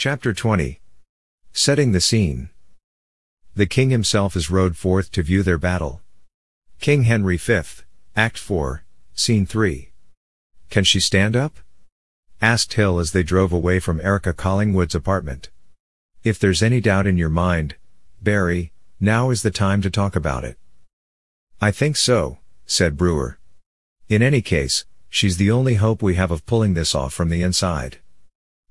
Chapter 20 Setting the Scene The king himself is rode forth to view their battle. King Henry V, Act 4, Scene 3. Can she stand up? asked Hill as they drove away from Erica Collingwood's apartment. If there's any doubt in your mind, Barry, now is the time to talk about it. I think so, said Brewer. In any case, she's the only hope we have of pulling this off from the inside.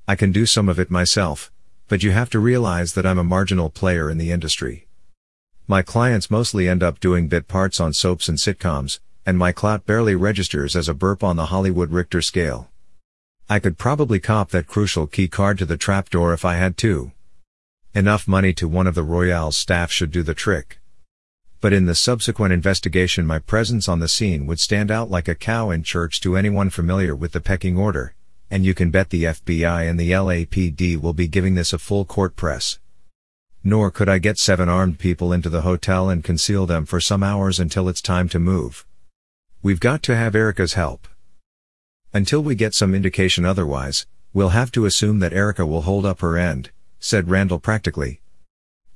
I can do some of it myself, but you have to realize that I'm a marginal player in the industry. My clients mostly end up doing bit parts on soaps and sitcoms, and my clout barely registers as a burp on the Hollywood Richter scale. I could probably cop that crucial key card to the trapdoor if I had to. Enough money to one of the Royale's staff should do the trick. But in the subsequent investigation my presence on the scene would stand out like a cow in church to anyone familiar with the pecking order and you can bet the FBI and the LAPD will be giving this a full court press. Nor could I get seven armed people into the hotel and conceal them for some hours until it's time to move. We've got to have Erica's help. Until we get some indication otherwise, we'll have to assume that Erica will hold up her end, said Randall practically.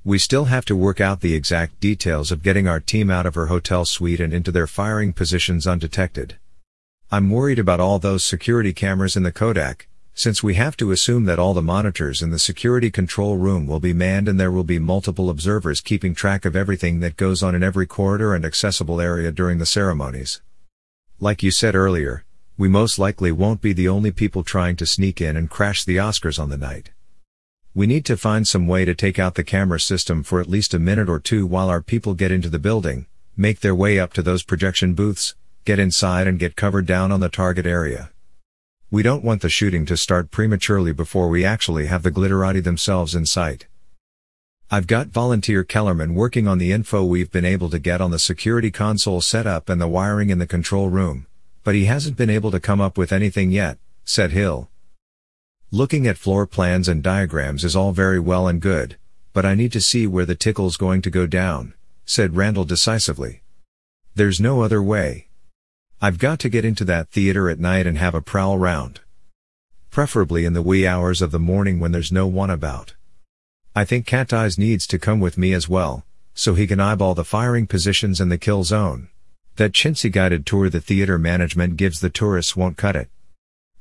We still have to work out the exact details of getting our team out of her hotel suite and into their firing positions undetected. I'm worried about all those security cameras in the Kodak, since we have to assume that all the monitors in the security control room will be manned and there will be multiple observers keeping track of everything that goes on in every corridor and accessible area during the ceremonies. Like you said earlier, we most likely won't be the only people trying to sneak in and crash the Oscars on the night. We need to find some way to take out the camera system for at least a minute or two while our people get into the building, make their way up to those projection booths, get inside and get covered down on the target area. We don't want the shooting to start prematurely before we actually have the glitterati themselves in sight. I've got volunteer Kellerman working on the info we've been able to get on the security console setup and the wiring in the control room, but he hasn't been able to come up with anything yet, said Hill. Looking at floor plans and diagrams is all very well and good, but I need to see where the tickle's going to go down, said Randall decisively. There's no other way. I've got to get into that theater at night and have a prowl round. Preferably in the wee hours of the morning when there's no one about. I think Cat Eyes needs to come with me as well, so he can eyeball the firing positions and the kill zone. That chintzy guided tour the theater management gives the tourists won't cut it.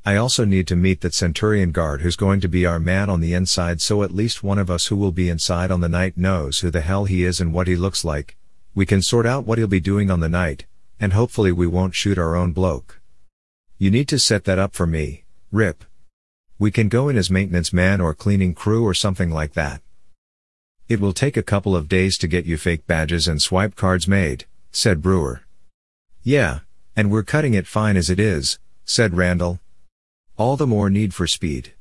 I also need to meet that Centurion guard who's going to be our man on the inside so at least one of us who will be inside on the night knows who the hell he is and what he looks like. We can sort out what he'll be doing on the night, and hopefully we won't shoot our own bloke. You need to set that up for me, Rip. We can go in as maintenance man or cleaning crew or something like that. It will take a couple of days to get you fake badges and swipe cards made, said Brewer. Yeah, and we're cutting it fine as it is, said Randall. All the more need for speed.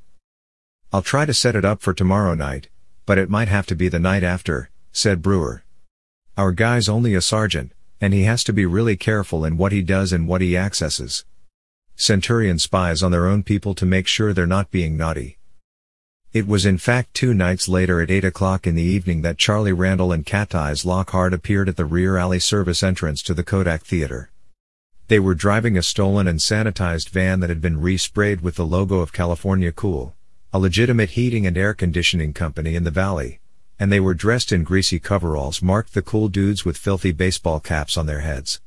I'll try to set it up for tomorrow night, but it might have to be the night after, said Brewer. Our guy's only a sergeant, and he has to be really careful in what he does and what he accesses. Centurion spies on their own people to make sure they're not being naughty. It was in fact two nights later at 8 o'clock in the evening that Charlie Randall and Cat Eyes Lockhart appeared at the rear alley service entrance to the Kodak Theater. They were driving a stolen and sanitized van that had been resprayed with the logo of California Cool, a legitimate heating and air conditioning company in the valley and they were dressed in greasy coveralls marked the cool dudes with filthy baseball caps on their heads.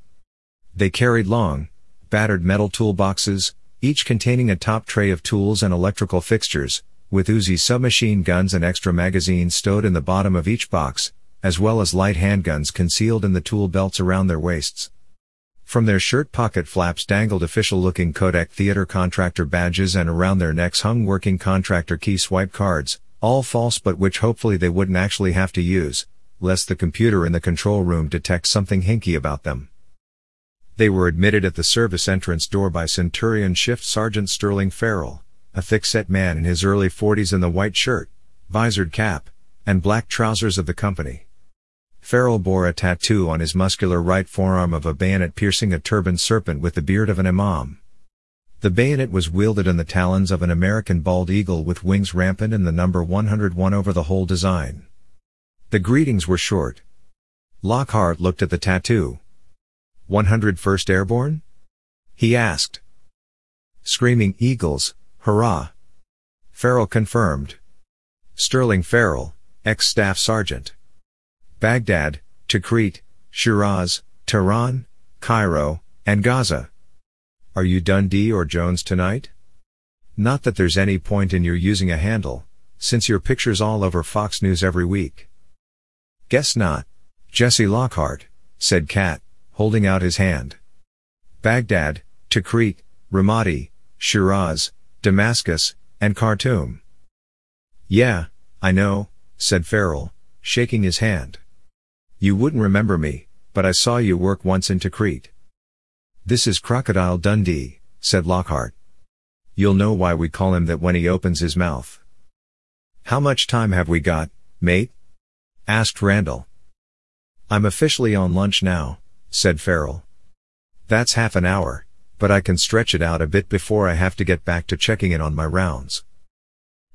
They carried long, battered metal toolboxes, each containing a top tray of tools and electrical fixtures, with Uzi submachine guns and extra magazines stowed in the bottom of each box, as well as light handguns concealed in the tool belts around their waists. From their shirt pocket flaps dangled official-looking Kodak theater contractor badges and around their necks hung working contractor key swipe cards, all false but which hopefully they wouldn't actually have to use, lest the computer in the control room detect something hinky about them. They were admitted at the service entrance door by Centurion Shift Sergeant Sterling Farrell, a thick-set man in his early 40s in the white shirt, visored cap, and black trousers of the company. Farrell bore a tattoo on his muscular right forearm of a bayonet piercing a turban serpent with the beard of an imam. The bayonet was wielded in the talons of an American bald eagle with wings rampant and the number 101 over the whole design. The greetings were short. Lockhart looked at the tattoo. 101st Airborne? He asked. Screaming Eagles, hurrah! Farrell confirmed. Sterling Farrell, ex-staff sergeant. Baghdad, Tikrit, Shiraz, Tehran, Cairo, and Gaza. Are you Dundee or Jones tonight? Not that there's any point in your using a handle, since your picture's all over Fox News every week. Guess not. Jesse Lockhart, said Kat, holding out his hand. Baghdad, Tikrit, Ramadi, Shiraz, Damascus, and Khartoum. Yeah, I know, said Farrell, shaking his hand. You wouldn't remember me, but I saw you work once in Tikrit. This is Crocodile Dundee, said Lockhart. You'll know why we call him that when he opens his mouth. How much time have we got, mate? asked Randall. I'm officially on lunch now, said Farrell. That's half an hour, but I can stretch it out a bit before I have to get back to checking in on my rounds.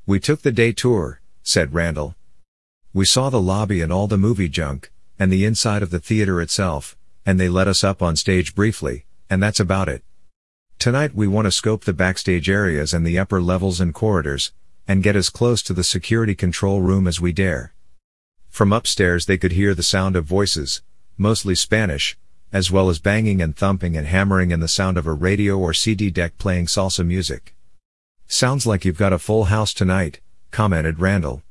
We took the day tour, said Randall. We saw the lobby and all the movie junk, and the inside of the theater itself, and they let us up on stage briefly, and that's about it. Tonight we want to scope the backstage areas and the upper levels and corridors, and get as close to the security control room as we dare. From upstairs they could hear the sound of voices, mostly Spanish, as well as banging and thumping and hammering and the sound of a radio or CD deck playing salsa music. Sounds like you've got a full house tonight, commented Randall.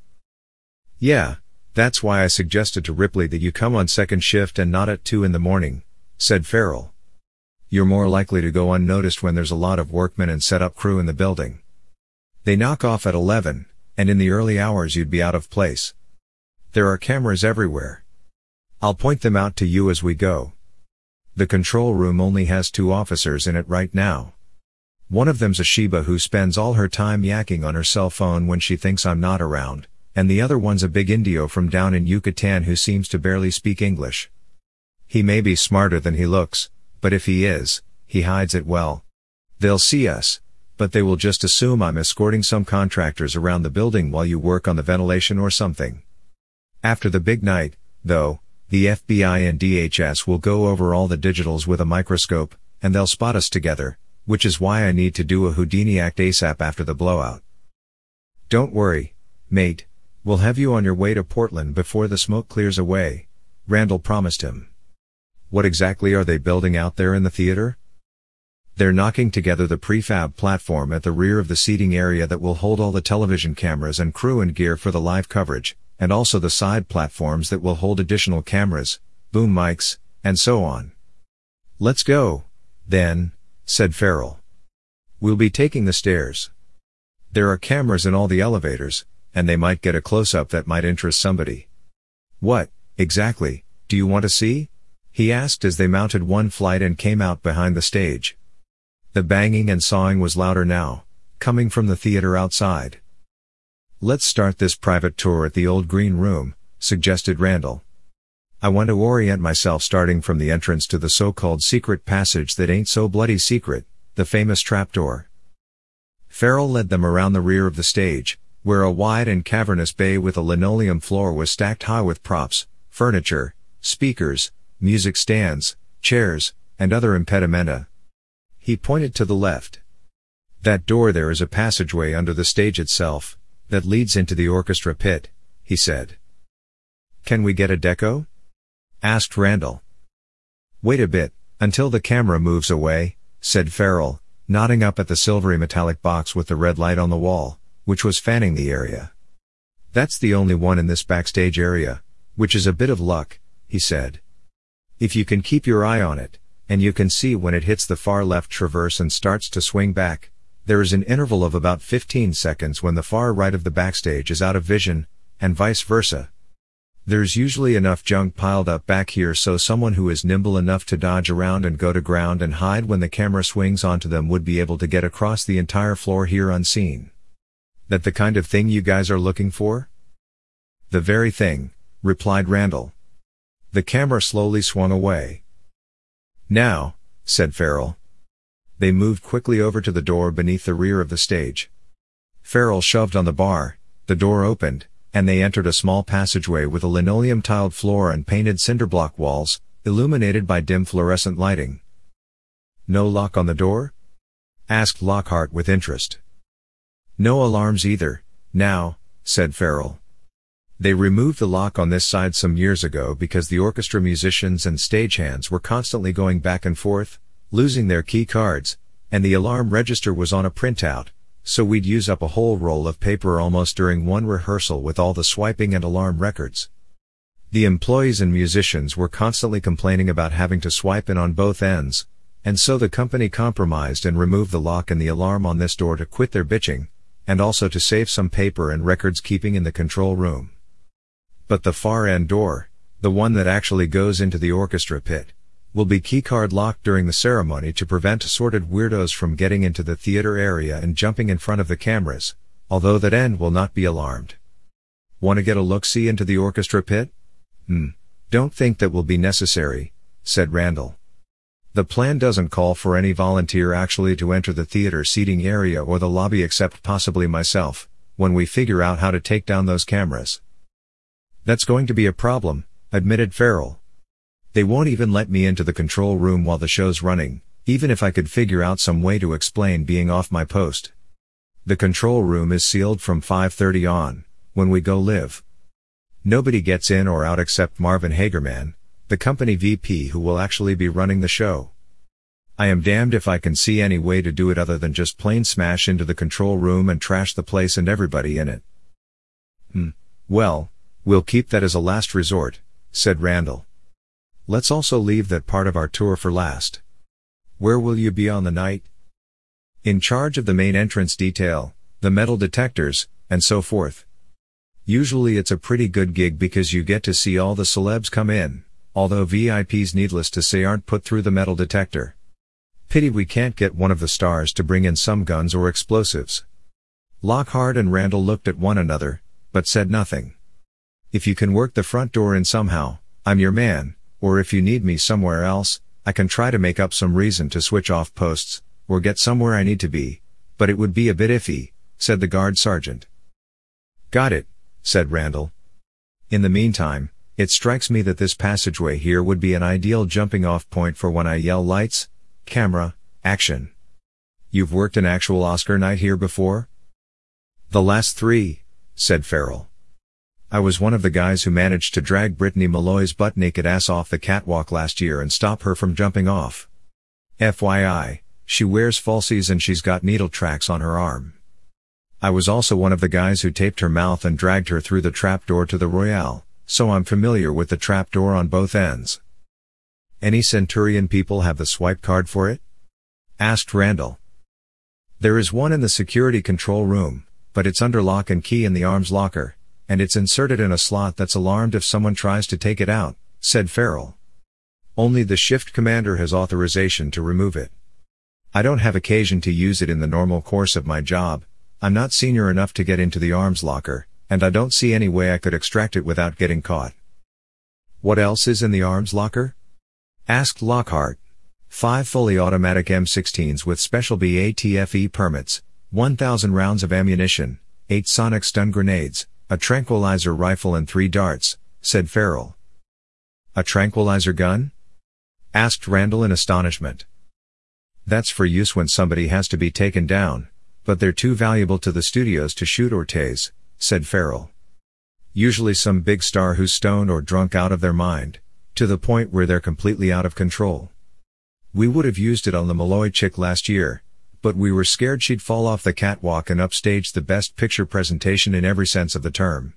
Yeah, that's why I suggested to Ripley that you come on second shift and not at 2 in the morning, said Farrell. You're more likely to go unnoticed when there's a lot of workmen and setup crew in the building. They knock off at 11, and in the early hours you'd be out of place. There are cameras everywhere. I'll point them out to you as we go. The control room only has two officers in it right now. One of them's a Sheba who spends all her time yakking on her cell phone when she thinks I'm not around, and the other one's a big Indio from down in Yucatan who seems to barely speak English. He may be smarter than he looks, but if he is, he hides it well. They'll see us, but they will just assume I'm escorting some contractors around the building while you work on the ventilation or something. After the big night, though, the FBI and DHS will go over all the digitals with a microscope, and they'll spot us together, which is why I need to do a Houdini act ASAP after the blowout. Don't worry, mate, We'll have you on your way to Portland before the smoke clears away, Randall promised him. What exactly are they building out there in the theater? They're knocking together the prefab platform at the rear of the seating area that will hold all the television cameras and crew and gear for the live coverage, and also the side platforms that will hold additional cameras, boom mics, and so on. Let's go, then, said Farrell. We'll be taking the stairs. There are cameras in all the elevators, and they might get a close-up that might interest somebody. What, exactly, do you want to see? He asked as they mounted one flight and came out behind the stage. The banging and sawing was louder now, coming from the theater outside. Let's start this private tour at the old green room, suggested Randall. I want to orient myself starting from the entrance to the so-called secret passage that ain't so bloody secret, the famous trapdoor. Farrell led them around the rear of the stage, where a wide and cavernous bay with a linoleum floor was stacked high with props, furniture, speakers, music stands, chairs, and other impedimenta. He pointed to the left. That door there is a passageway under the stage itself, that leads into the orchestra pit, he said. Can we get a deco? asked Randall. Wait a bit, until the camera moves away, said Farrell, nodding up at the silvery metallic box with the red light on the wall which was fanning the area. That's the only one in this backstage area, which is a bit of luck, he said. If you can keep your eye on it, and you can see when it hits the far left traverse and starts to swing back, there is an interval of about 15 seconds when the far right of the backstage is out of vision, and vice versa. There's usually enough junk piled up back here so someone who is nimble enough to dodge around and go to ground and hide when the camera swings onto them would be able to get across the entire floor here unseen. That the kind of thing you guys are looking for? The very thing, replied Randall. The camera slowly swung away. Now, said Farrell. They moved quickly over to the door beneath the rear of the stage. Farrell shoved on the bar, the door opened, and they entered a small passageway with a linoleum tiled floor and painted cinderblock walls, illuminated by dim fluorescent lighting. No lock on the door? asked Lockhart with interest. No alarms either, now, said Farrell. They removed the lock on this side some years ago because the orchestra musicians and stagehands were constantly going back and forth, losing their key cards, and the alarm register was on a printout, so we'd use up a whole roll of paper almost during one rehearsal with all the swiping and alarm records. The employees and musicians were constantly complaining about having to swipe in on both ends, and so the company compromised and removed the lock and the alarm on this door to quit their bitching, and also to save some paper and records keeping in the control room. But the far end door, the one that actually goes into the orchestra pit, will be keycard locked during the ceremony to prevent assorted weirdos from getting into the theater area and jumping in front of the cameras, although that end will not be alarmed. Want to get a look-see into the orchestra pit? Hmm. Don't think that will be necessary, said Randall. The plan doesn't call for any volunteer actually to enter the theater seating area or the lobby except possibly myself, when we figure out how to take down those cameras. That's going to be a problem, admitted Farrell. They won't even let me into the control room while the show's running, even if I could figure out some way to explain being off my post. The control room is sealed from 5.30 on, when we go live. Nobody gets in or out except Marvin Hagerman, the company VP who will actually be running the show. I am damned if I can see any way to do it other than just plain smash into the control room and trash the place and everybody in it. Hmm. Well, We'll keep that as a last resort, said Randall. Let's also leave that part of our tour for last. Where will you be on the night? In charge of the main entrance detail, the metal detectors, and so forth. Usually it's a pretty good gig because you get to see all the celebs come in, although VIPs needless to say aren't put through the metal detector. Pity we can't get one of the stars to bring in some guns or explosives. Lockhart and Randall looked at one another, but said nothing. If you can work the front door in somehow, I'm your man, or if you need me somewhere else, I can try to make up some reason to switch off posts, or get somewhere I need to be, but it would be a bit iffy, said the guard sergeant. Got it, said Randall. In the meantime, it strikes me that this passageway here would be an ideal jumping off point for when I yell lights, camera, action. You've worked an actual Oscar night here before? The last three, said Farrell. I was one of the guys who managed to drag Brittany Malloy's butt naked ass off the catwalk last year and stop her from jumping off. FYI, she wears falsies and she's got needle tracks on her arm. I was also one of the guys who taped her mouth and dragged her through the trapdoor to the Royale, so I'm familiar with the trapdoor on both ends. Any Centurion people have the swipe card for it? Asked Randall. There is one in the security control room, but it's under lock and key in the arms locker, and it's inserted in a slot that's alarmed if someone tries to take it out, said Farrell. Only the shift commander has authorization to remove it. I don't have occasion to use it in the normal course of my job, I'm not senior enough to get into the arms locker, and I don't see any way I could extract it without getting caught. What else is in the arms locker? Asked Lockhart. Five fully automatic M16s with special BATFE permits, 1,000 rounds of ammunition, 8 sonic stun grenades, a tranquilizer rifle and three darts, said Farrell. A tranquilizer gun? asked Randall in astonishment. That's for use when somebody has to be taken down, but they're too valuable to the studios to shoot or tase, said Farrell. Usually some big star who's stoned or drunk out of their mind, to the point where they're completely out of control. We would have used it on the Malloy chick last year, but we were scared she'd fall off the catwalk and upstage the best picture presentation in every sense of the term.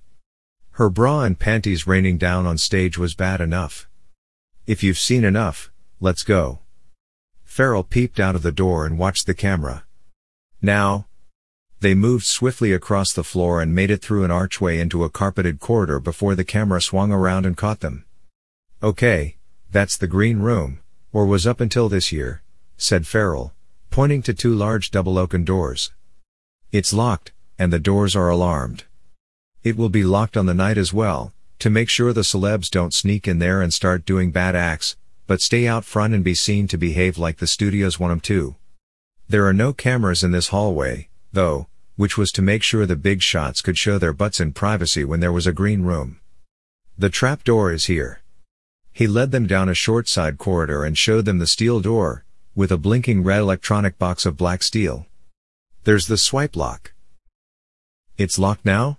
Her bra and panties raining down on stage was bad enough. If you've seen enough, let's go. Farrell peeped out of the door and watched the camera. Now, they moved swiftly across the floor and made it through an archway into a carpeted corridor before the camera swung around and caught them. Okay, that's the green room, or was up until this year, said Farrell, pointing to two large double oaken doors. It's locked, and the doors are alarmed. It will be locked on the night as well, to make sure the celebs don't sneak in there and start doing bad acts, but stay out front and be seen to behave like the studios want them to. There are no cameras in this hallway, though, which was to make sure the big shots could show their butts in privacy when there was a green room. The trap door is here. He led them down a short side corridor and showed them the steel door, with a blinking red electronic box of black steel. There's the swipe lock. It's locked now?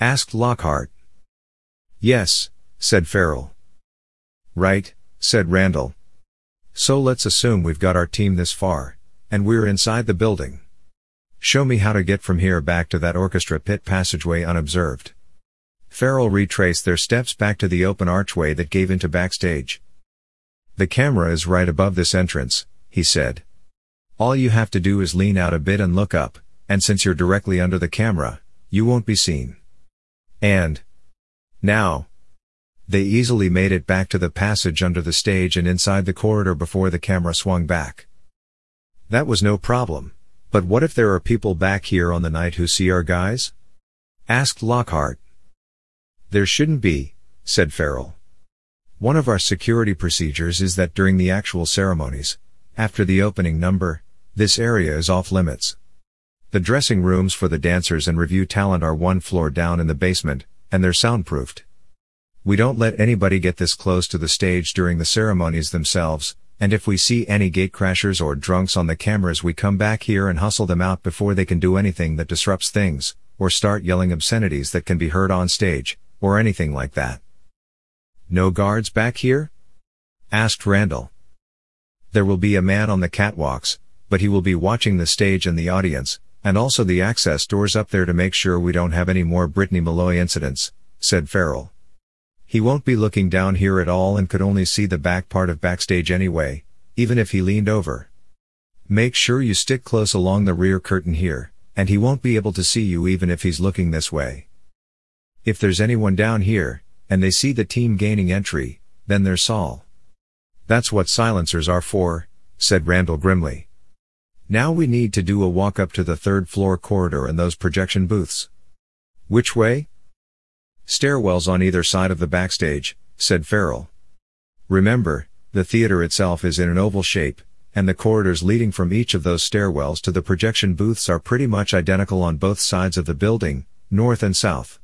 Asked Lockhart. Yes, said Farrell. Right, said Randall. So let's assume we've got our team this far, and we're inside the building. Show me how to get from here back to that orchestra pit passageway unobserved. Farrell retraced their steps back to the open archway that gave into backstage. The camera is right above this entrance, he said. All you have to do is lean out a bit and look up, and since you're directly under the camera, you won't be seen. And, now. They easily made it back to the passage under the stage and inside the corridor before the camera swung back. That was no problem. But what if there are people back here on the night who see our guys? Asked Lockhart. There shouldn't be, said Farrell. One of our security procedures is that during the actual ceremonies, after the opening number, this area is off limits. The dressing rooms for the dancers and revue talent are one floor down in the basement, and they're soundproofed. We don't let anybody get this close to the stage during the ceremonies themselves, and if we see any gatecrashers or drunks on the cameras we come back here and hustle them out before they can do anything that disrupts things, or start yelling obscenities that can be heard on stage, or anything like that. No guards back here? asked Randall. There will be a man on the catwalks, but he will be watching the stage and the audience, and also the access doors up there to make sure we don't have any more Brittany Malloy incidents, said Farrell. He won't be looking down here at all and could only see the back part of backstage anyway, even if he leaned over. Make sure you stick close along the rear curtain here, and he won't be able to see you even if he's looking this way. If there's anyone down here, and they see the team gaining entry, then they're Saul. That's what silencers are for, said Randall grimly. Now we need to do a walk up to the third floor corridor and those projection booths. Which way? Stairwells on either side of the backstage, said Farrell. Remember, the theater itself is in an oval shape, and the corridors leading from each of those stairwells to the projection booths are pretty much identical on both sides of the building, north and south.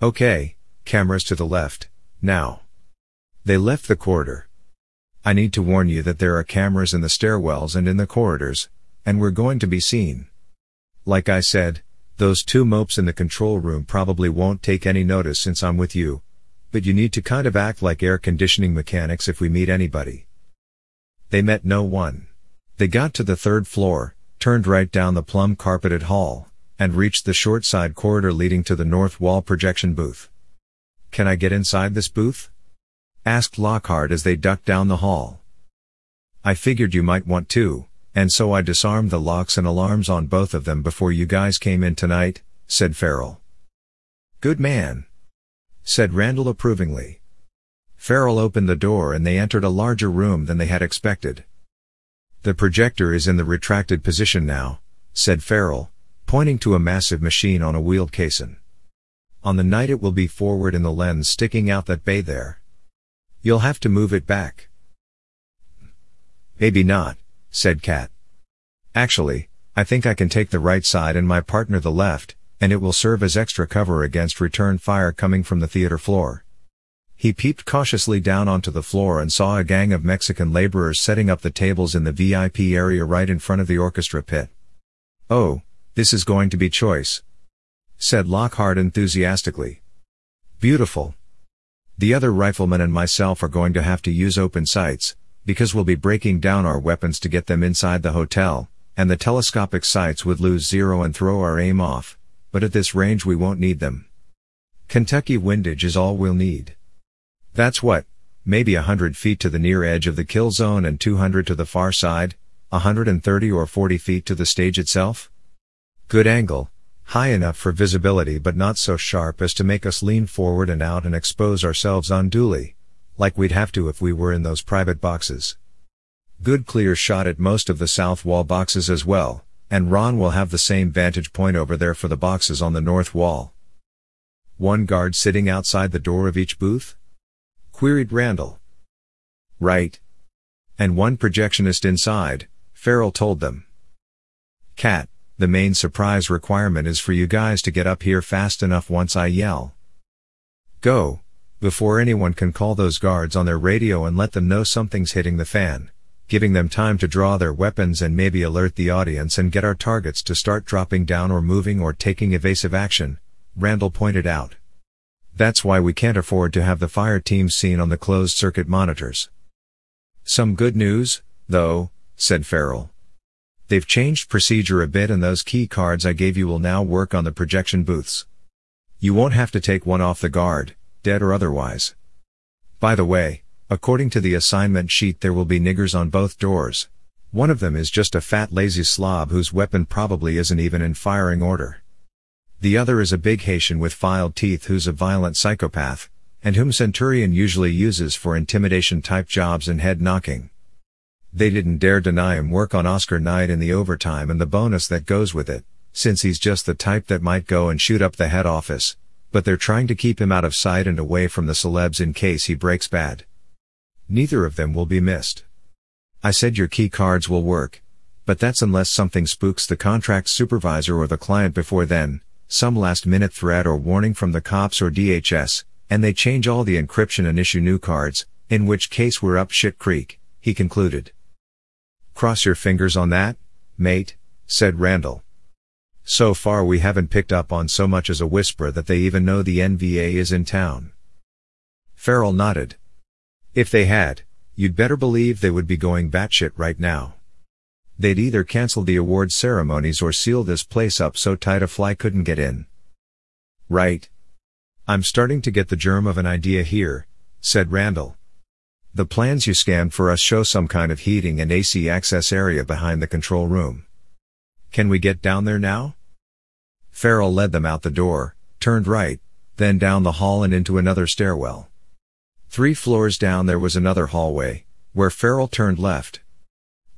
Okay, cameras to the left, now. They left the corridor. I need to warn you that there are cameras in the stairwells and in the corridors, and we're going to be seen. Like I said, those two mopes in the control room probably won't take any notice since I'm with you, but you need to kind of act like air conditioning mechanics if we meet anybody. They met no one. They got to the third floor, turned right down the plum carpeted hall, and reached the short side corridor leading to the north wall projection booth. Can I get inside this booth? asked Lockhart as they ducked down the hall. I figured you might want to, and so I disarmed the locks and alarms on both of them before you guys came in tonight, said Farrell. Good man. Said Randall approvingly. Farrell opened the door and they entered a larger room than they had expected. The projector is in the retracted position now, said Farrell, pointing to a massive machine on a wheeled caisson. On the night it will be forward in the lens sticking out that bay there. You'll have to move it back. Maybe not, said Kat. Actually, I think I can take the right side and my partner the left, and it will serve as extra cover against return fire coming from the theater floor. He peeped cautiously down onto the floor and saw a gang of Mexican laborers setting up the tables in the VIP area right in front of the orchestra pit. Oh, this is going to be choice. Said Lockhart enthusiastically. Beautiful. The other riflemen and myself are going to have to use open sights, because we'll be breaking down our weapons to get them inside the hotel, and the telescopic sights would lose zero and throw our aim off, but at this range we won't need them. Kentucky windage is all we'll need. That's what, maybe a hundred feet to the near edge of the kill zone and 200 to the far side, 130 or 40 feet to the stage itself? Good angle, high enough for visibility but not so sharp as to make us lean forward and out and expose ourselves unduly, like we'd have to if we were in those private boxes. Good clear shot at most of the south wall boxes as well, and Ron will have the same vantage point over there for the boxes on the north wall. One guard sitting outside the door of each booth? Queried Randall. Right. And one projectionist inside, Farrell told them. Kat, the main surprise requirement is for you guys to get up here fast enough once I yell. Go, before anyone can call those guards on their radio and let them know something's hitting the fan, giving them time to draw their weapons and maybe alert the audience and get our targets to start dropping down or moving or taking evasive action, Randall pointed out. That's why we can't afford to have the fire team seen on the closed circuit monitors. Some good news, though, said Farrell. They've changed procedure a bit and those key cards I gave you will now work on the projection booths. You won't have to take one off the guard, dead or otherwise. By the way, according to the assignment sheet there will be niggers on both doors. One of them is just a fat lazy slob whose weapon probably isn't even in firing order. The other is a big Haitian with filed teeth who's a violent psychopath, and whom Centurion usually uses for intimidation type jobs and head knocking. They didn't dare deny him work on Oscar night in the overtime and the bonus that goes with it, since he's just the type that might go and shoot up the head office, but they're trying to keep him out of sight and away from the celebs in case he breaks bad. Neither of them will be missed. I said your key cards will work, but that's unless something spooks the contract supervisor or the client before then, some last minute threat or warning from the cops or DHS, and they change all the encryption and issue new cards, in which case we're up shit creek, he concluded. Cross your fingers on that, mate, said Randall. So far we haven't picked up on so much as a whisper that they even know the NVA is in town. Farrell nodded. If they had, you'd better believe they would be going batshit right now. They'd either cancel the awards ceremonies or seal this place up so tight a fly couldn't get in. Right. I'm starting to get the germ of an idea here, said Randall. The plans you scanned for us show some kind of heating and AC access area behind the control room. Can we get down there now? Farrell led them out the door, turned right, then down the hall and into another stairwell. Three floors down there was another hallway, where Farrell turned left.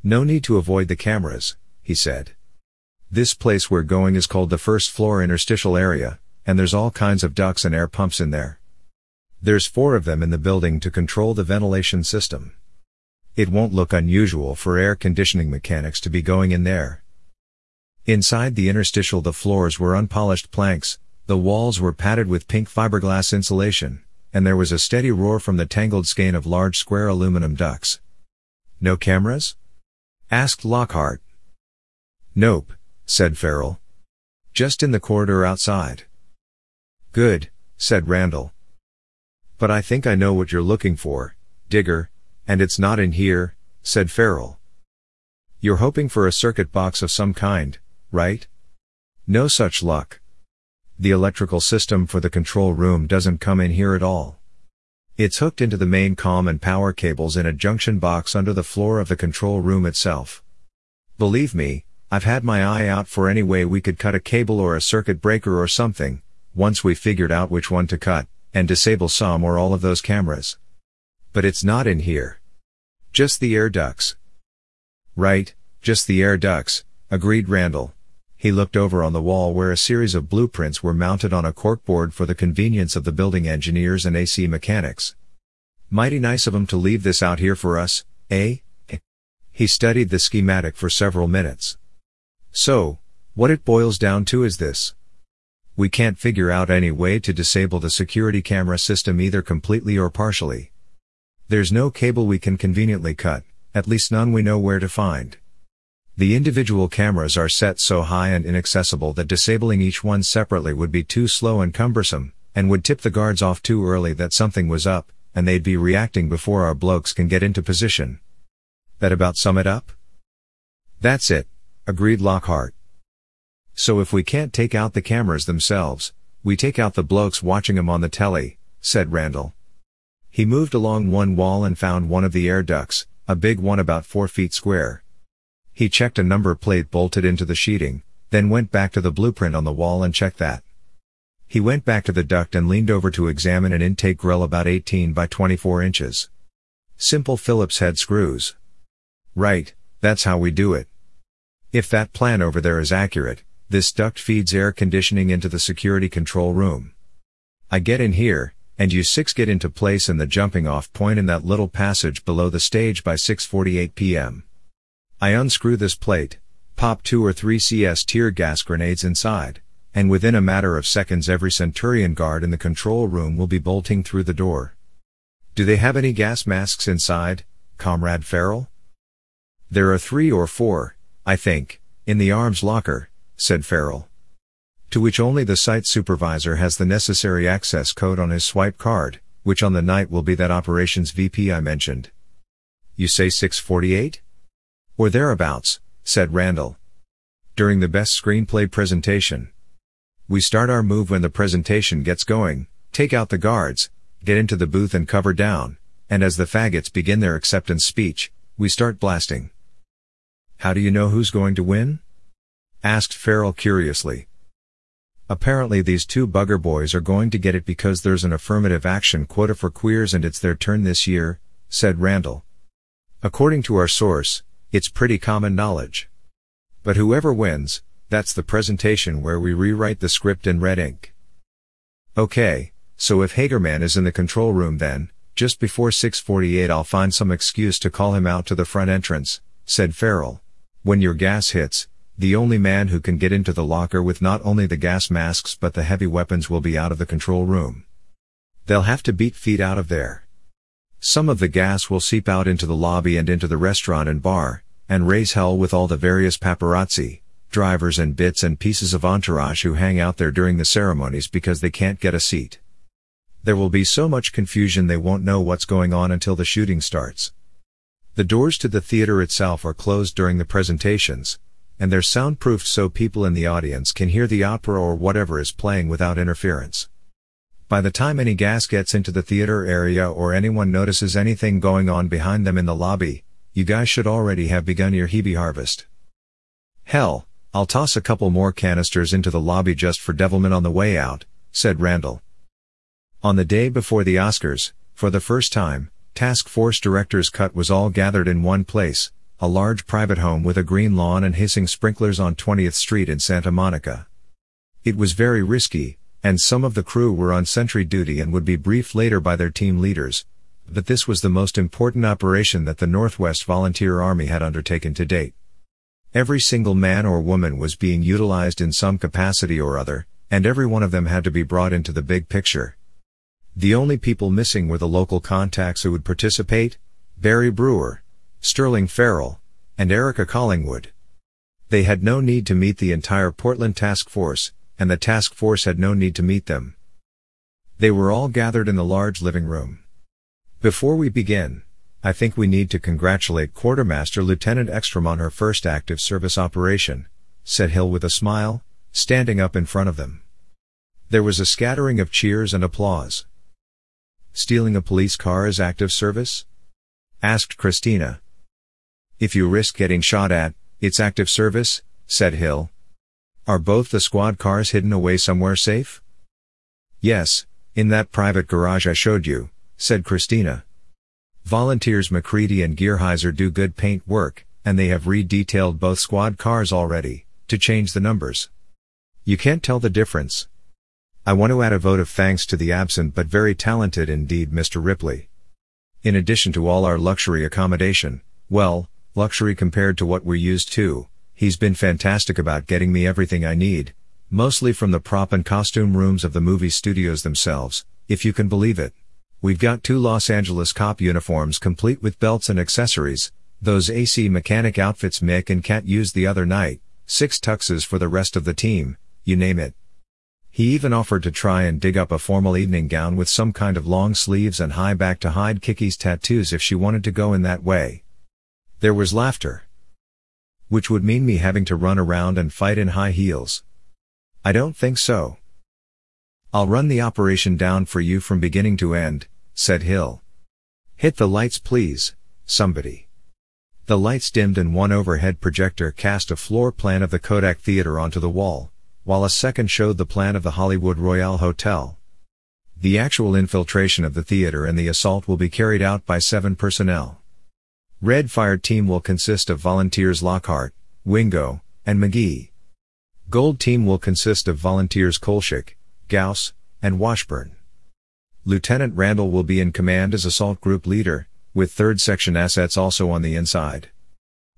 No need to avoid the cameras, he said. This place we're going is called the first floor interstitial area, and there's all kinds of ducts and air pumps in there. There's four of them in the building to control the ventilation system. It won't look unusual for air conditioning mechanics to be going in there. Inside the interstitial the floors were unpolished planks, the walls were padded with pink fiberglass insulation, and there was a steady roar from the tangled skein of large square aluminum ducts. No cameras? asked Lockhart. Nope, said Farrell. Just in the corridor outside. Good, said Randall. But I think I know what you're looking for, Digger, and it's not in here, said Farrell. You're hoping for a circuit box of some kind, right? No such luck. The electrical system for the control room doesn't come in here at all. It's hooked into the main COM and power cables in a junction box under the floor of the control room itself. Believe me, I've had my eye out for any way we could cut a cable or a circuit breaker or something, once we figured out which one to cut and disable some or all of those cameras. But it's not in here. Just the air ducts. Right, just the air ducts, agreed Randall. He looked over on the wall where a series of blueprints were mounted on a corkboard for the convenience of the building engineers and AC mechanics. Mighty nice of 'em to leave this out here for us, eh? He studied the schematic for several minutes. So, what it boils down to is this we can't figure out any way to disable the security camera system either completely or partially. There's no cable we can conveniently cut, at least none we know where to find. The individual cameras are set so high and inaccessible that disabling each one separately would be too slow and cumbersome, and would tip the guards off too early that something was up, and they'd be reacting before our blokes can get into position. That about sum it up? That's it, agreed Lockhart. So if we can't take out the cameras themselves, we take out the blokes watching 'em on the telly, said Randall. He moved along one wall and found one of the air ducts, a big one about four feet square. He checked a number plate bolted into the sheeting, then went back to the blueprint on the wall and checked that. He went back to the duct and leaned over to examine an intake grill about 18 by 24 inches. Simple Phillips head screws. Right, that's how we do it. If that plan over there is accurate, this duct feeds air conditioning into the security control room. I get in here, and you six get into place in the jumping off point in that little passage below the stage by 6.48 p.m. I unscrew this plate, pop two or three CS tear gas grenades inside, and within a matter of seconds every Centurion guard in the control room will be bolting through the door. Do they have any gas masks inside, Comrade Farrell? There are three or four, I think, in the arms locker, said Farrell. to which only the site supervisor has the necessary access code on his swipe card, which on the night will be that operations VP I mentioned. You say 648? Or thereabouts, said Randall. During the best screenplay presentation. We start our move when the presentation gets going, take out the guards, get into the booth and cover down, and as the faggots begin their acceptance speech, we start blasting. How do you know who's going to win? Asked Farrell curiously. Apparently these two bugger boys are going to get it because there's an affirmative action quota for queers and it's their turn this year, said Randall. According to our source, it's pretty common knowledge. But whoever wins, that's the presentation where we rewrite the script in red ink. Okay, so if Hagerman is in the control room then, just before 648 I'll find some excuse to call him out to the front entrance, said Farrell. When your gas hits, the only man who can get into the locker with not only the gas masks but the heavy weapons will be out of the control room. They'll have to beat feet out of there. Some of the gas will seep out into the lobby and into the restaurant and bar, and raise hell with all the various paparazzi, drivers and bits and pieces of entourage who hang out there during the ceremonies because they can't get a seat. There will be so much confusion they won't know what's going on until the shooting starts. The doors to the theater itself are closed during the presentations, and they're soundproofed so people in the audience can hear the opera or whatever is playing without interference. By the time any gas gets into the theater area or anyone notices anything going on behind them in the lobby, you guys should already have begun your Hebe harvest. Hell, I'll toss a couple more canisters into the lobby just for devilment on the way out, said Randall. On the day before the Oscars, for the first time, Task Force Director's Cut was all gathered in one place, a large private home with a green lawn and hissing sprinklers on 20th Street in Santa Monica. It was very risky, and some of the crew were on sentry duty and would be briefed later by their team leaders, but this was the most important operation that the Northwest Volunteer Army had undertaken to date. Every single man or woman was being utilized in some capacity or other, and every one of them had to be brought into the big picture. The only people missing were the local contacts who would participate, Barry Brewer, Sterling Farrell, and Erica Collingwood. They had no need to meet the entire Portland task force, and the task force had no need to meet them. They were all gathered in the large living room. Before we begin, I think we need to congratulate Quartermaster Lieutenant Ekstrom on her first active service operation, said Hill with a smile, standing up in front of them. There was a scattering of cheers and applause. Stealing a police car is active service? asked Christina. If you risk getting shot at, it's active service, said Hill. Are both the squad cars hidden away somewhere safe? Yes, in that private garage I showed you, said Christina. Volunteers McCready and Gearheiser do good paint work, and they have redetailed both squad cars already, to change the numbers. You can't tell the difference, I want to add a vote of thanks to the absent but very talented indeed Mr. Ripley. In addition to all our luxury accommodation, well, luxury compared to what we're used to, he's been fantastic about getting me everything I need, mostly from the prop and costume rooms of the movie studios themselves, if you can believe it. We've got two Los Angeles cop uniforms complete with belts and accessories, those AC mechanic outfits Mick and Kat used the other night, six tuxes for the rest of the team, you name it. He even offered to try and dig up a formal evening gown with some kind of long sleeves and high back to hide Kiki's tattoos if she wanted to go in that way. There was laughter. Which would mean me having to run around and fight in high heels. I don't think so. I'll run the operation down for you from beginning to end, said Hill. Hit the lights please, somebody. The lights dimmed and one overhead projector cast a floor plan of the Kodak Theater onto the wall while a second showed the plan of the Hollywood Royale Hotel. The actual infiltration of the theater and the assault will be carried out by seven personnel. Red Fire Team will consist of volunteers Lockhart, Wingo, and McGee. Gold Team will consist of volunteers Kolchak, Gauss, and Washburn. Lieutenant Randall will be in command as assault group leader, with 3rd Section assets also on the inside.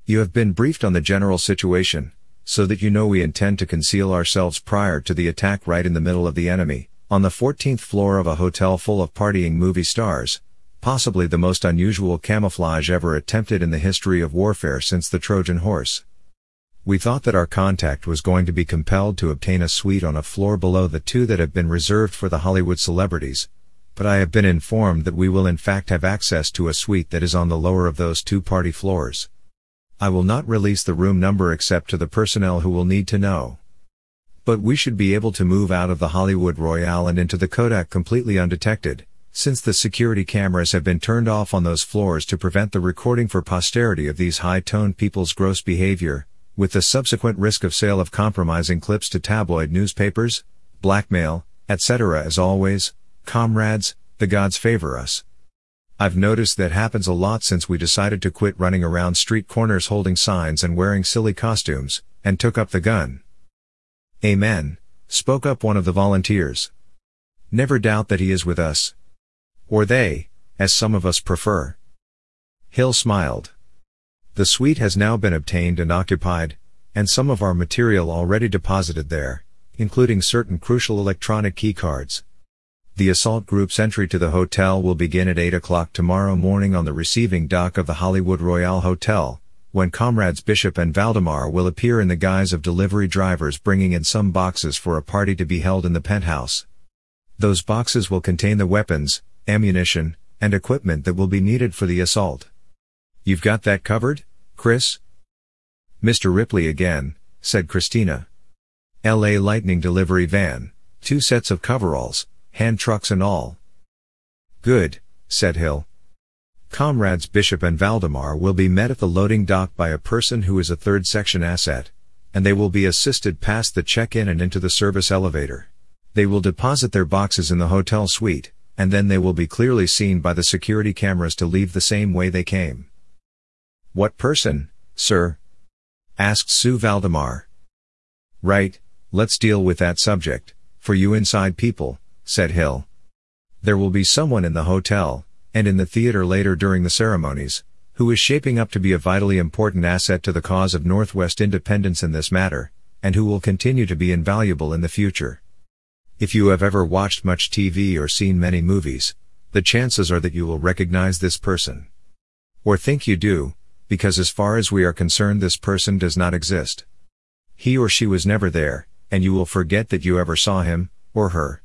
You have been briefed on the general situation, so that you know we intend to conceal ourselves prior to the attack right in the middle of the enemy, on the 14th floor of a hotel full of partying movie stars, possibly the most unusual camouflage ever attempted in the history of warfare since the Trojan horse. We thought that our contact was going to be compelled to obtain a suite on a floor below the two that have been reserved for the Hollywood celebrities, but I have been informed that we will in fact have access to a suite that is on the lower of those two party floors. I will not release the room number except to the personnel who will need to know. But we should be able to move out of the Hollywood Royale and into the Kodak completely undetected, since the security cameras have been turned off on those floors to prevent the recording for posterity of these high-toned people's gross behavior, with the subsequent risk of sale of compromising clips to tabloid newspapers, blackmail, etc. As always, comrades, the gods favor us. I've noticed that happens a lot since we decided to quit running around street corners holding signs and wearing silly costumes, and took up the gun. Amen, spoke up one of the volunteers. Never doubt that he is with us. Or they, as some of us prefer. Hill smiled. The suite has now been obtained and occupied, and some of our material already deposited there, including certain crucial electronic keycards. The assault group's entry to the hotel will begin at 8 o'clock tomorrow morning on the receiving dock of the Hollywood Royale Hotel, when comrades Bishop and Valdemar will appear in the guise of delivery drivers bringing in some boxes for a party to be held in the penthouse. Those boxes will contain the weapons, ammunition, and equipment that will be needed for the assault. You've got that covered, Chris? Mr. Ripley again, said Christina. LA Lightning delivery van, two sets of coveralls, hand trucks and all. Good, said Hill. Comrades Bishop and Valdemar will be met at the loading dock by a person who is a third section asset, and they will be assisted past the check-in and into the service elevator. They will deposit their boxes in the hotel suite, and then they will be clearly seen by the security cameras to leave the same way they came. What person, sir? asked Sue Valdemar. Right, let's deal with that subject, for you inside people, said Hill. There will be someone in the hotel, and in the theater later during the ceremonies, who is shaping up to be a vitally important asset to the cause of Northwest independence in this matter, and who will continue to be invaluable in the future. If you have ever watched much TV or seen many movies, the chances are that you will recognize this person. Or think you do, because as far as we are concerned this person does not exist. He or she was never there, and you will forget that you ever saw him, or her.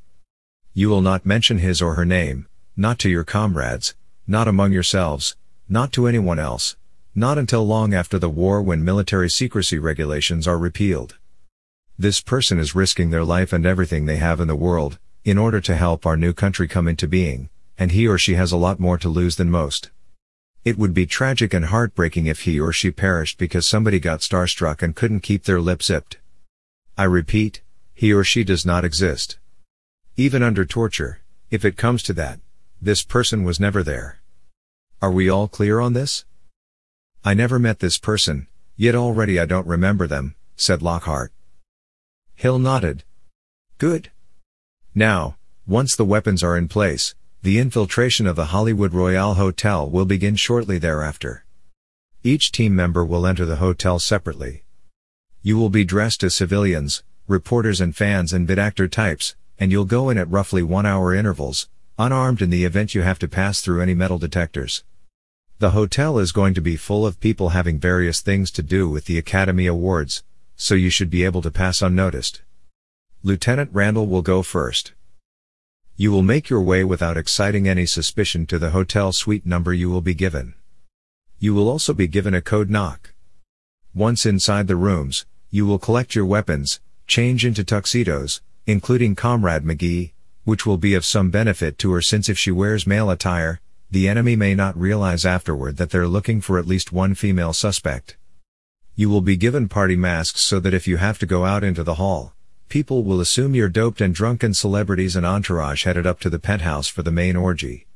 You will not mention his or her name, not to your comrades, not among yourselves, not to anyone else, not until long after the war when military secrecy regulations are repealed. This person is risking their life and everything they have in the world, in order to help our new country come into being, and he or she has a lot more to lose than most. It would be tragic and heartbreaking if he or she perished because somebody got starstruck and couldn't keep their lips zipped. I repeat, he or she does not exist. Even under torture, if it comes to that, this person was never there. Are we all clear on this? I never met this person, yet already I don't remember them, said Lockhart. Hill nodded. Good. Now, once the weapons are in place, the infiltration of the Hollywood Royale Hotel will begin shortly thereafter. Each team member will enter the hotel separately. You will be dressed as civilians, reporters and fans and bit actor types, and you'll go in at roughly one hour intervals, unarmed in the event you have to pass through any metal detectors. The hotel is going to be full of people having various things to do with the Academy Awards, so you should be able to pass unnoticed. Lieutenant Randall will go first. You will make your way without exciting any suspicion to the hotel suite number you will be given. You will also be given a code knock. Once inside the rooms, you will collect your weapons, change into tuxedos, including Comrade McGee, which will be of some benefit to her since if she wears male attire, the enemy may not realize afterward that they're looking for at least one female suspect. You will be given party masks so that if you have to go out into the hall, people will assume you're doped and drunken celebrities and entourage headed up to the penthouse for the main orgy.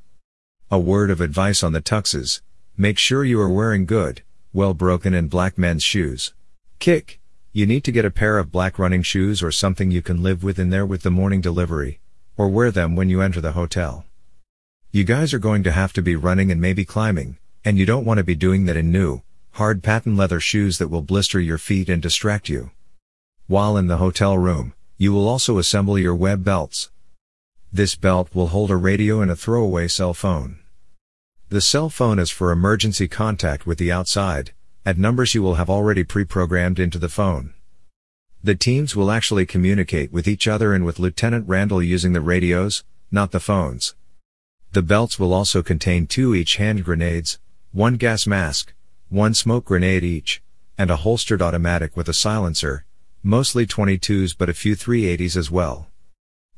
A word of advice on the tuxes, make sure you are wearing good, well broken and black men's shoes. Kick, you need to get a pair of black running shoes or something you can live with in there with the morning delivery, or wear them when you enter the hotel. You guys are going to have to be running and maybe climbing, and you don't want to be doing that in new, hard patent leather shoes that will blister your feet and distract you. While in the hotel room, you will also assemble your web belts. This belt will hold a radio and a throwaway cell phone. The cell phone is for emergency contact with the outside, at numbers you will have already pre-programmed into the phone. The teams will actually communicate with each other and with Lieutenant Randall using the radios, not the phones. The belts will also contain two each hand grenades, one gas mask, one smoke grenade each, and a holstered automatic with a silencer, mostly 22s but a few 380s as well.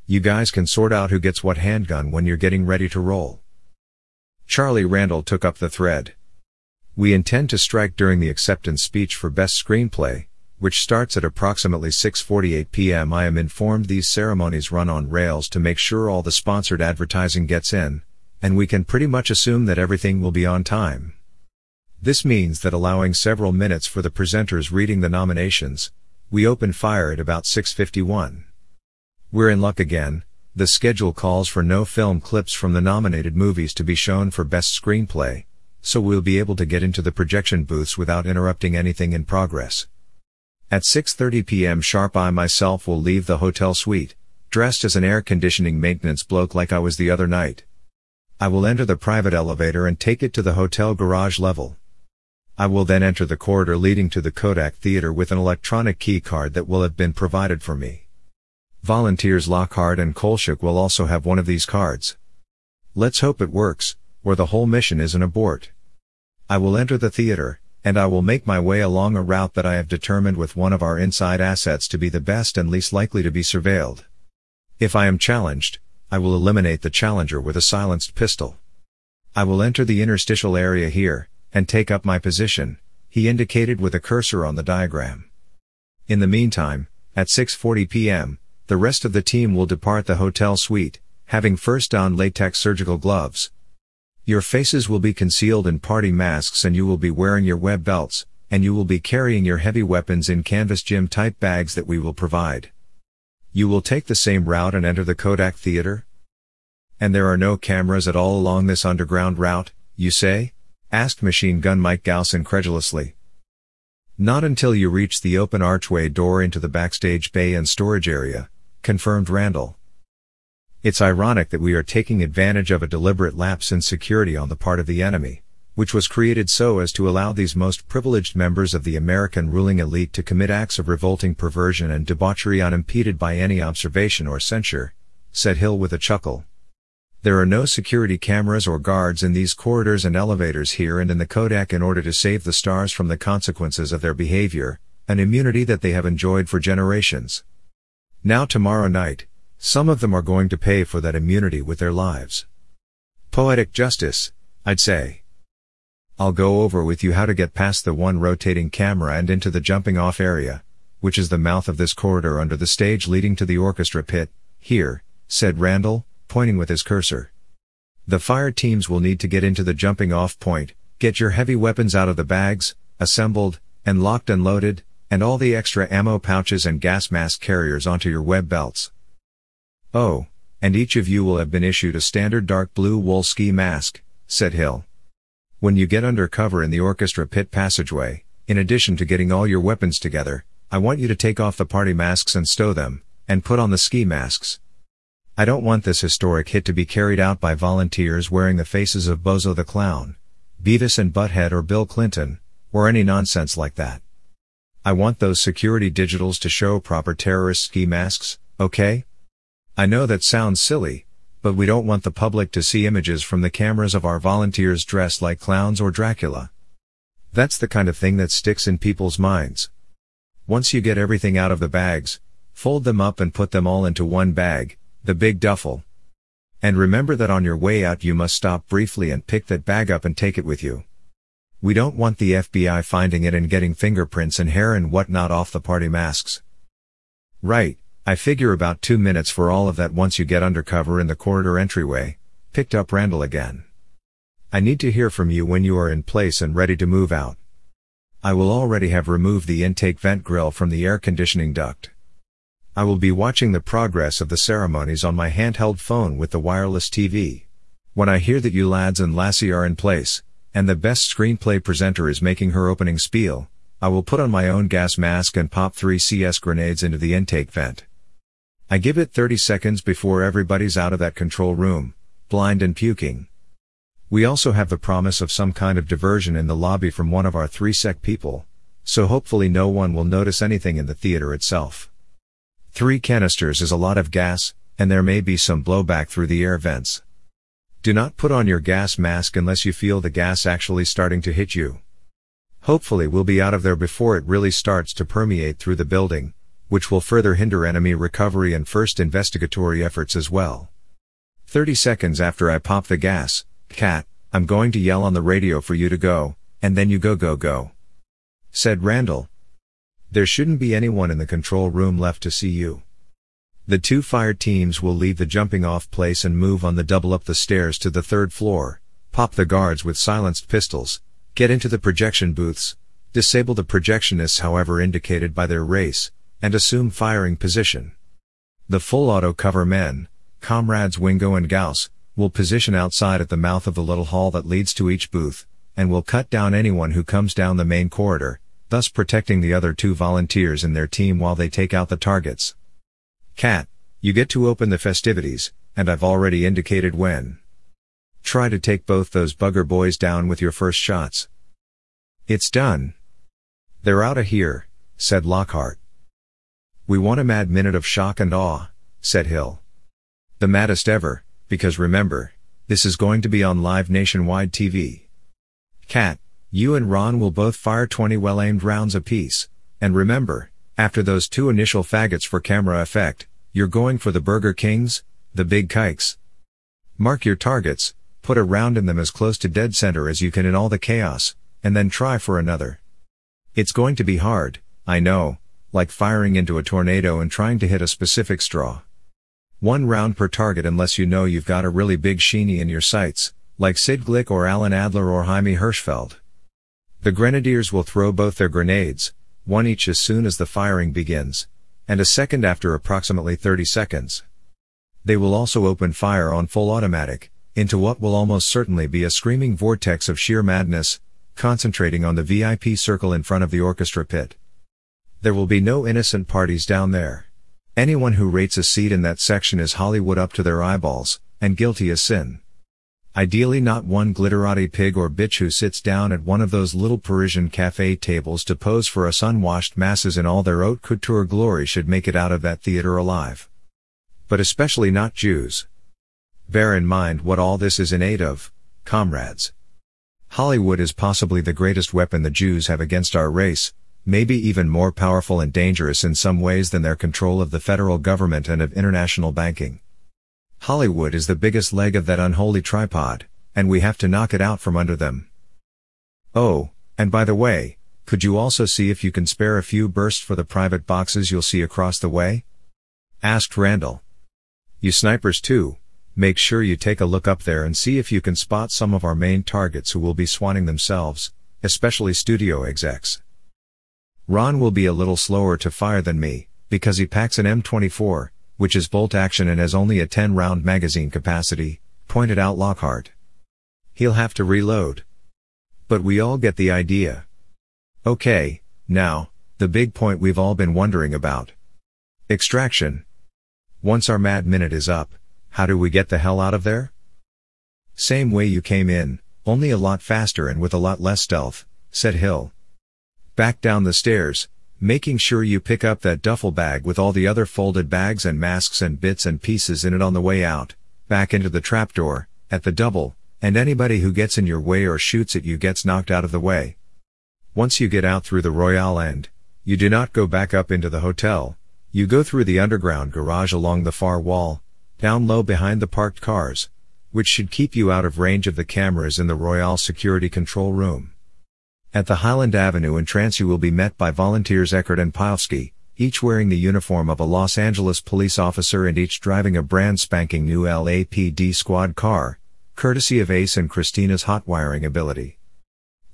You guys can sort out who gets what handgun when you're getting ready to roll. Charlie Randall took up the thread. We intend to strike during the acceptance speech for Best Screenplay, which starts at approximately 6.48 p.m. I am informed these ceremonies run on rails to make sure all the sponsored advertising gets in, and we can pretty much assume that everything will be on time. This means that allowing several minutes for the presenters reading the nominations, we open fire at about 6.51. We're in luck again, the schedule calls for no film clips from the nominated movies to be shown for Best Screenplay, so we'll be able to get into the projection booths without interrupting anything in progress. At 6.30 p.m. sharp I myself will leave the hotel suite, dressed as an air conditioning maintenance bloke like I was the other night. I will enter the private elevator and take it to the hotel garage level. I will then enter the corridor leading to the Kodak Theater with an electronic key card that will have been provided for me. Volunteers Lockhart and Kolchak will also have one of these cards. Let's hope it works, or the whole mission is an abort. I will enter the theater, and I will make my way along a route that I have determined with one of our inside assets to be the best and least likely to be surveilled. If I am challenged, I will eliminate the challenger with a silenced pistol. I will enter the interstitial area here, and take up my position, he indicated with a cursor on the diagram. In the meantime, at 6.40 p.m., the rest of the team will depart the hotel suite, having first donned latex surgical gloves. Your faces will be concealed in party masks and you will be wearing your web belts, and you will be carrying your heavy weapons in canvas gym type bags that we will provide. You will take the same route and enter the Kodak Theater? And there are no cameras at all along this underground route, you say? Asked Machine Gun Mike Gauss incredulously. Not until you reach the open archway door into the backstage bay and storage area, confirmed Randall. It's ironic that we are taking advantage of a deliberate lapse in security on the part of the enemy, which was created so as to allow these most privileged members of the American ruling elite to commit acts of revolting perversion and debauchery unimpeded by any observation or censure, said Hill with a chuckle. There are no security cameras or guards in these corridors and elevators here and in the Kodak in order to save the stars from the consequences of their behavior, an immunity that they have enjoyed for generations. Now tomorrow night, some of them are going to pay for that immunity with their lives. Poetic justice, I'd say. I'll go over with you how to get past the one rotating camera and into the jumping off area, which is the mouth of this corridor under the stage leading to the orchestra pit, here, said Randall, pointing with his cursor. The fire teams will need to get into the jumping off point, get your heavy weapons out of the bags, assembled, and locked and loaded, and all the extra ammo pouches and gas mask carriers onto your web belts. Oh, and each of you will have been issued a standard dark blue wool ski mask, said Hill. When you get under cover in the orchestra pit passageway, in addition to getting all your weapons together, I want you to take off the party masks and stow them, and put on the ski masks. I don't want this historic hit to be carried out by volunteers wearing the faces of Bozo the Clown, Beavis and Butthead or Bill Clinton, or any nonsense like that. I want those security digitals to show proper terrorist ski masks, okay? I know that sounds silly, but we don't want the public to see images from the cameras of our volunteers dressed like clowns or Dracula. That's the kind of thing that sticks in people's minds. Once you get everything out of the bags, fold them up and put them all into one bag, the big duffel. And remember that on your way out you must stop briefly and pick that bag up and take it with you. We don't want the FBI finding it and getting fingerprints and hair and whatnot off the party masks. Right, I figure about two minutes for all of that once you get undercover in the corridor entryway, picked up Randall again. I need to hear from you when you are in place and ready to move out. I will already have removed the intake vent grill from the air conditioning duct. I will be watching the progress of the ceremonies on my handheld phone with the wireless TV. When I hear that you lads and lassie are in place, and the best screenplay presenter is making her opening spiel, I will put on my own gas mask and pop three CS grenades into the intake vent. I give it 30 seconds before everybody's out of that control room, blind and puking. We also have the promise of some kind of diversion in the lobby from one of our three sec people, so hopefully no one will notice anything in the theater itself. Three canisters is a lot of gas, and there may be some blowback through the air vents. Do not put on your gas mask unless you feel the gas actually starting to hit you. Hopefully we'll be out of there before it really starts to permeate through the building, which will further hinder enemy recovery and first investigatory efforts as well. 30 seconds after I pop the gas, Cat, I'm going to yell on the radio for you to go, and then you go go go. Said Randall. There shouldn't be anyone in the control room left to see you. The two fire teams will leave the jumping off place and move on the double up the stairs to the third floor, pop the guards with silenced pistols, get into the projection booths, disable the projectionists however indicated by their race, and assume firing position. The full auto cover men, comrades Wingo and Gauss, will position outside at the mouth of the little hall that leads to each booth, and will cut down anyone who comes down the main corridor, thus protecting the other two volunteers and their team while they take out the targets. Cat, you get to open the festivities, and I've already indicated when. Try to take both those bugger boys down with your first shots. It's done. They're out of here, said Lockhart. We want a mad minute of shock and awe, said Hill. The maddest ever, because remember, this is going to be on live nationwide TV. Cat, you and Ron will both fire 20 well-aimed rounds apiece, and remember, after those two initial faggots for camera effect, you're going for the Burger Kings, the big kikes. Mark your targets, put a round in them as close to dead center as you can in all the chaos, and then try for another. It's going to be hard, I know, like firing into a tornado and trying to hit a specific straw. One round per target unless you know you've got a really big sheeny in your sights, like Sid Glick or Alan Adler or Jaime Hirschfeld. The grenadiers will throw both their grenades, one each as soon as the firing begins, and a second after approximately 30 seconds. They will also open fire on full automatic, into what will almost certainly be a screaming vortex of sheer madness, concentrating on the VIP circle in front of the orchestra pit. There will be no innocent parties down there. Anyone who rates a seat in that section is Hollywood up to their eyeballs, and guilty as sin. Ideally not one glitterati pig or bitch who sits down at one of those little Parisian cafe tables to pose for us unwashed masses in all their haute couture glory should make it out of that theater alive. But especially not Jews. Bear in mind what all this is in aid of, comrades. Hollywood is possibly the greatest weapon the Jews have against our race, maybe even more powerful and dangerous in some ways than their control of the federal government and of international banking. Hollywood is the biggest leg of that unholy tripod, and we have to knock it out from under them. Oh, and by the way, could you also see if you can spare a few bursts for the private boxes you'll see across the way? Asked Randall. You snipers too, make sure you take a look up there and see if you can spot some of our main targets who will be swanning themselves, especially studio execs. Ron will be a little slower to fire than me, because he packs an M24, which is bolt action and has only a 10 round magazine capacity, pointed out Lockhart. He'll have to reload. But we all get the idea. Okay, now, the big point we've all been wondering about. Extraction. Once our mad minute is up, how do we get the hell out of there? Same way you came in, only a lot faster and with a lot less stealth, said Hill. Back down the stairs, making sure you pick up that duffel bag with all the other folded bags and masks and bits and pieces in it on the way out, back into the trapdoor, at the double, and anybody who gets in your way or shoots at you gets knocked out of the way. Once you get out through the Royale end, you do not go back up into the hotel, you go through the underground garage along the far wall, down low behind the parked cars, which should keep you out of range of the cameras in the Royale security control room. At the Highland Avenue entrance you will be met by volunteers Eckert and Pilesky, each wearing the uniform of a Los Angeles police officer and each driving a brand spanking new LAPD squad car, courtesy of Ace and Christina's hot wiring ability.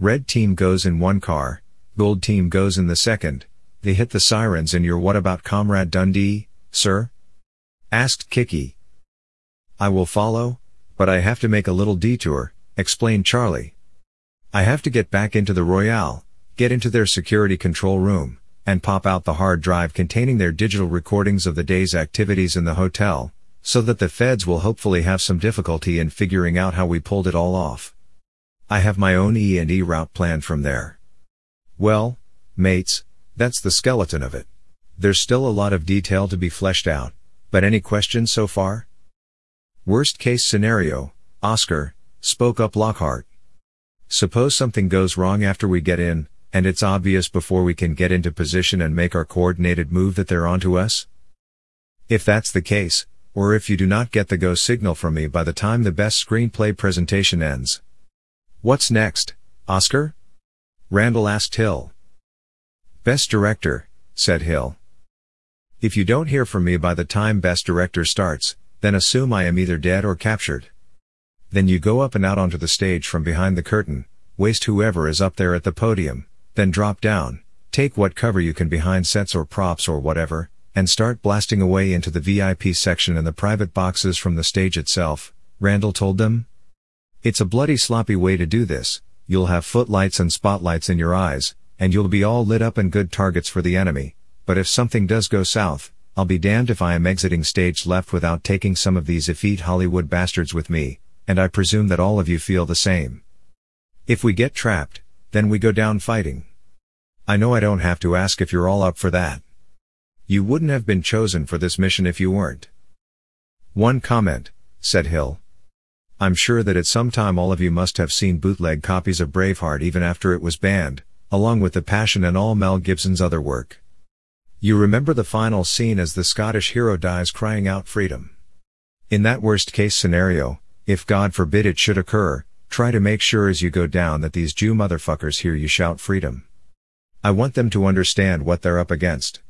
Red team goes in one car, gold team goes in the second, they hit the sirens and you're what about Comrade Dundee, sir? Asked Kiki. I will follow, but I have to make a little detour, explained Charlie. I have to get back into the Royale, get into their security control room, and pop out the hard drive containing their digital recordings of the day's activities in the hotel, So that the feds will hopefully have some difficulty in figuring out how we pulled it all off. I have my own E&E route planned from there. Well, mates, that's the skeleton of it. There's still a lot of detail to be fleshed out, but any questions so far? Worst case scenario, Oscar, spoke up Lockhart. Suppose something goes wrong after we get in, and it's obvious before we can get into position and make our coordinated move that they're onto us? If that's the case, or if you do not get the go signal from me by the time the best screenplay presentation ends. What's next, Oscar? Randall asked Hill. Best Director, said Hill. If you don't hear from me by the time Best Director starts, then assume I am either dead or captured. Then you go up and out onto the stage from behind the curtain, waste whoever is up there at the podium, then drop down, take what cover you can behind sets or props or whatever, and start blasting away into the VIP section and the private boxes from the stage itself, Randall told them. It's a bloody sloppy way to do this, you'll have footlights and spotlights in your eyes, and you'll be all lit up and good targets for the enemy, but if something does go south, I'll be damned if I am exiting stage left without taking some of these effete Hollywood bastards with me, and I presume that all of you feel the same. If we get trapped, then we go down fighting. I know I don't have to ask if you're all up for that. You wouldn't have been chosen for this mission if you weren't. One comment, said Hill. I'm sure that at some time all of you must have seen bootleg copies of Braveheart even after it was banned, along with The Passion and all Mel Gibson's other work. You remember the final scene as the Scottish hero dies crying out freedom. In that worst case scenario, if God forbid it should occur, Try to make sure as you go down that these Jew motherfuckers hear you shout freedom. I want them to understand what they're up against.